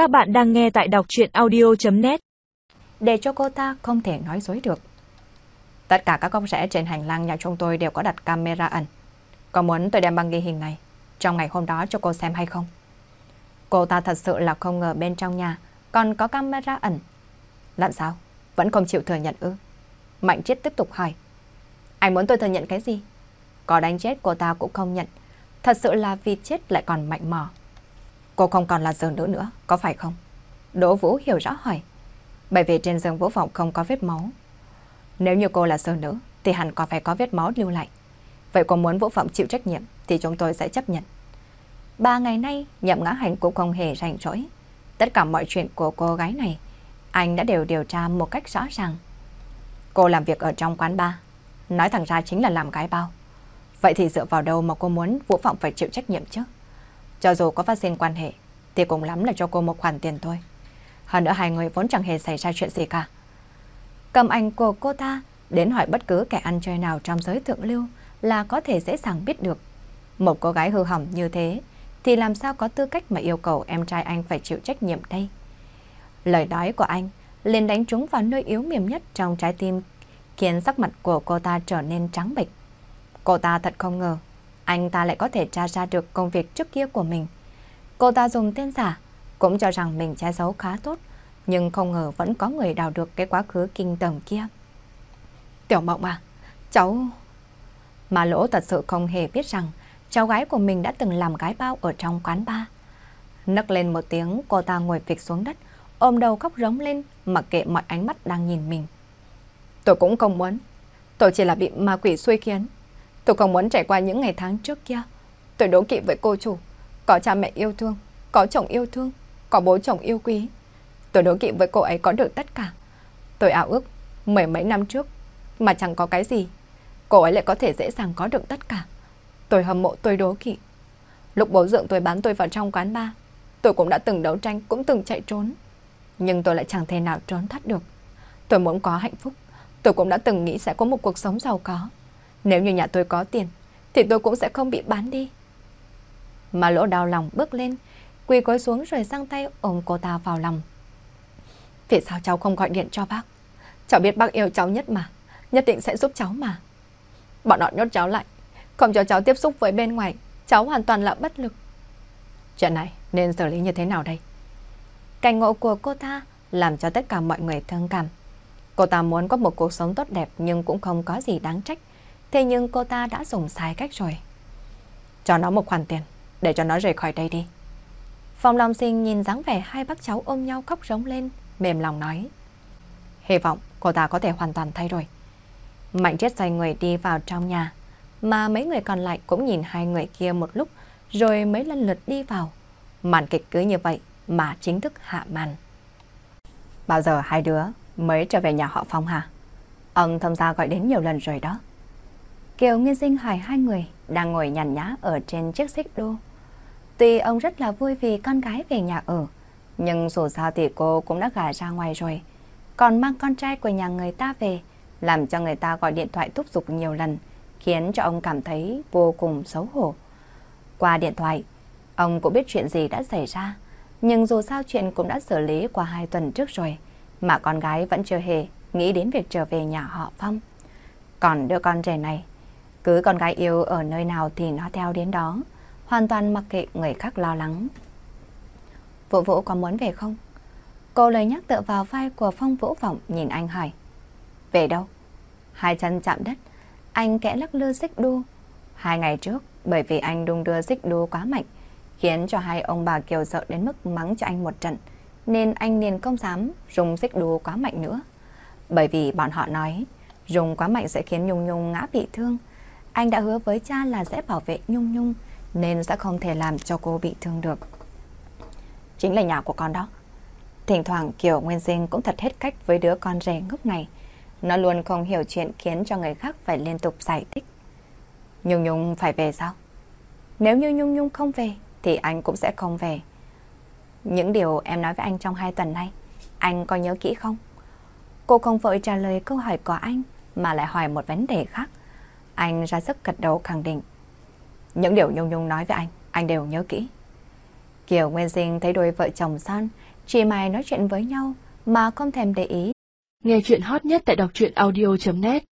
Các bạn đang nghe tại đọc chuyện audio.net Để cho cô ta không thể nói dối được. Tất cả các góc rẽ trên hành lang nhà chúng tôi đều có đặt camera ẩn. Có muốn tôi đem băng ghi hình này trong ngày hôm đó cho cô xem hay không? Cô ta thật sự là không ngờ bên trong nhà còn có camera ẩn. Làm sao? Vẫn không chịu thừa nhận ư? Mạnh chết tiếp tục hỏi. Anh muốn tôi thừa nhận cái gì? Có đánh chết cô ta cũng không nhận. Thật sự là vì chết lại còn mạnh mỏ. Cô không còn là giường nữ nữa, có phải không? Đỗ Vũ hiểu rõ hỏi. Bởi vì trên giường vũ vọng không có vết máu. Nếu như cô là sơ nữ, thì hẳn có phải có vết máu lưu lại. Vậy cô muốn vũ vọng chịu trách nhiệm, thì chúng tôi sẽ chấp nhận. Ba ngày nay, nhậm ngã hành cũng không hề rảnh rỗi. Tất cả mọi chuyện của cô gái này, anh đã đều điều tra một cách rõ ràng. Cô làm việc ở trong quán bar, nói thẳng ra chính là làm gái bao. Vậy thì dựa vào đâu mà cô muốn Vũ Vọng phải chịu trách nhiệm chứ? Cho dù có phát sinh quan hệ, thì cũng lắm là cho cô một khoản tiền thôi. Hơn nữa hai người vốn chẳng hề xảy ra chuyện gì cả. Cầm ảnh của cô ta đến hỏi bất cứ kẻ ăn chơi nào trong giới thượng lưu là có thể dễ dàng biết được. Một cô gái hư hỏng như thế thì làm sao có tư cách mà yêu cầu em trai anh phải chịu trách nhiệm đây? Lời nói của anh liền đánh trúng vào nơi yếu mềm nhất trong trái tim khiến sắc mặt của cô ta trở nên trắng bệch. Cô ta thật không ngờ anh ta lại có thể tra ra được công việc trước kia của mình. Cô ta dùng tên giả, cũng cho rằng mình che giấu khá tốt, nhưng không ngờ vẫn có người đào được cái quá khứ kinh tởm kia. Tiểu Mộng à, cháu... Mà lỗ thật sự không hề biết rằng cháu gái của mình đã từng làm gái bao ở trong quán bar. Nấc lên một tiếng, cô ta ngồi phịch xuống đất, ôm đầu khóc rống lên, mặc kệ mọi ánh mắt đang nhìn mình. Tôi cũng không muốn. Tôi chỉ là bị ma quỷ xuôi khiến. Tôi không muốn trải qua những ngày tháng trước kia. Tôi đố kỵ với cô chủ. Có cha mẹ yêu thương, có chồng yêu thương, có bố chồng yêu quý. Tôi đố kỵ với cô ấy có được tất cả. Tôi ảo ước mười mấy năm trước mà chẳng có cái gì. Cô ấy lại có thể dễ dàng có được tất cả. Tôi hâm mộ tôi đố kỵ. Lúc bố dượng tôi bán tôi vào trong quán bar, tôi cũng đã từng đấu tranh, cũng từng chạy trốn. Nhưng tôi lại chẳng thể nào trốn thoát được. Tôi muốn có hạnh phúc. Tôi cũng đã từng nghĩ sẽ có một cuộc sống giàu có. Nếu như nhà tôi có tiền, thì tôi cũng sẽ không bị bán đi. Mà lỗ đau lòng bước lên, quỳ cối xuống rồi sang tay ôm cô ta vào lòng. Vì sao cháu không gọi điện cho bác? Cháu biết bác yêu cháu nhất mà, nhất định sẽ giúp cháu mà. Bọn họ nhốt cháu lại, không cho cháu tiếp xúc với bên ngoài, cháu hoàn toàn là bất lực. Chuyện này nên xử lý như thế nào đây? Cảnh ngộ của cô ta làm cho tất cả mọi người thương cảm. Cô ta muốn có một cuộc sống tốt đẹp nhưng cũng không có gì đáng trách. Thế nhưng cô ta đã dùng sai cách rồi. Cho nó một khoản tiền, để cho nó rời khỏi đây đi. Phòng Long Sinh nhìn dáng vẻ hai bác cháu ôm nhau khóc rống lên, mềm lòng nói. Hy vọng cô ta có thể hoàn toàn thay đổi. Mạnh chết xoay người đi vào trong nhà, mà mấy người còn lại cũng nhìn hai người kia một lúc, rồi mấy lần lượt đi vào. Màn kịch cứ như vậy mà chính thức hạ màn. Bao giờ hai đứa mới trở về nhà họ Phong hả? Ông thông gia gọi đến nhiều lần rồi đó. Kiều Nguyên Sinh hỏi hai người đang ngồi nhàn nhã ở trên chiếc xích đô. Tuy ông rất là vui vì con gái về nhà ở, nhưng dù sao thì cô cũng đã gả ra ngoài rồi. Còn mang con trai của nhà người ta về, làm cho người ta gọi điện thoại thúc giục nhiều lần, khiến cho ông cảm thấy vô cùng xấu hổ. Qua điện thoại, ông cũng biết chuyện gì đã xảy ra, nhưng dù sao chuyện cũng đã xử lý qua hai tuần trước rồi, mà con gái vẫn chưa hề nghĩ đến việc trở về nhà họ Phong. Còn đứa con trẻ này, cứ con gái yêu ở nơi nào thì nó theo đến đó, hoàn toàn mặc kệ người khác lo lắng. Vũ Vũ có muốn về không? Cô lời nhắc tựa vào vai của Phong Vũ Vọng nhìn anh hỏi. Về đâu? Hai chân chạm đất, anh kẽ lắc lư xích đu. Hai ngày trước, bởi vì anh đung đưa xích đu quá mạnh, khiến cho hai ông bà Kiều sợ đến mức mắng cho anh một trận, nên anh liền không dám dùng xích đu quá mạnh nữa. Bởi vì bọn họ nói, dùng quá mạnh sẽ khiến Nhung Nhung ngã bị thương. Anh đã hứa với cha là sẽ bảo vệ Nhung Nhung, nên sẽ không thể làm cho cô bị thương được. Chính là nhà của con đó. Thỉnh thoảng Kiều Nguyên Sinh cũng thật hết cách với đứa con rể ngốc này. Nó luôn không hiểu chuyện khiến cho người khác phải liên tục giải thích. Nhung Nhung phải về sao? Nếu như Nhung Nhung không về, thì anh cũng sẽ không về. Những điều em nói với anh trong hai tuần nay, anh có nhớ kỹ không? Cô không vội trả lời câu hỏi của anh, mà lại hỏi một vấn đề khác. Anh ra sức gật đầu khẳng định. Những điều Nhung Nhung nói với anh, anh đều nhớ kỹ. Kiều Nguyên Sinh thấy đôi vợ chồng son chị mày nói chuyện với nhau mà không thèm để ý. Nghe chuyện hot nhất tại đọc truyện audio.net